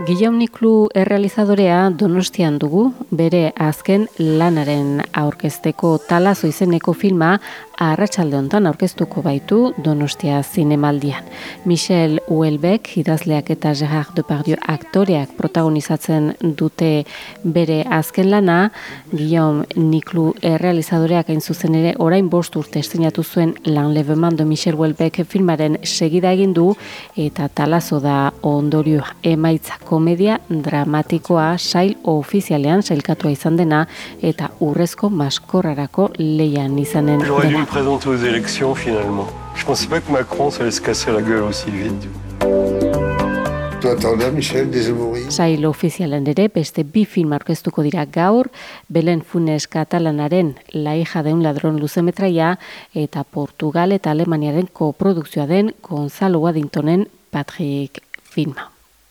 Guillaume Niklu errealizadorea donostian dugu, bere azken lanaren aurkezteko talazo izeneko filma arratsalde hontan aurkeztuko baitu donostia zinemaldian. Michel Houellebecq, idazleak eta Gerard Depardieu aktoreak protagonizatzen dute bere azken lana, Guillaume Niklu errealizadoreak hain zuzen ere orain bost urte estinatu zuen lan lebemando Michel Houellebecq filmaren segida egin du eta talazo da ondorio emaitza komedia dramatikoa sail ofizialean sailkatua izan dena eta urrezko maskorrarako leian izanen dena. Présenter aux élections finalement. Je pensais pas que Macron se laisse casser la gueule aussi vite. Sail ofizialen ere beste bi film aurkeztuko dira gaur, Belen Funes Katalanaren La hija de un ladrón luzemetraia eta Portugal eta Alemaniaren koprodukzioa den Gonzalo Waddingtonen Patrick filma.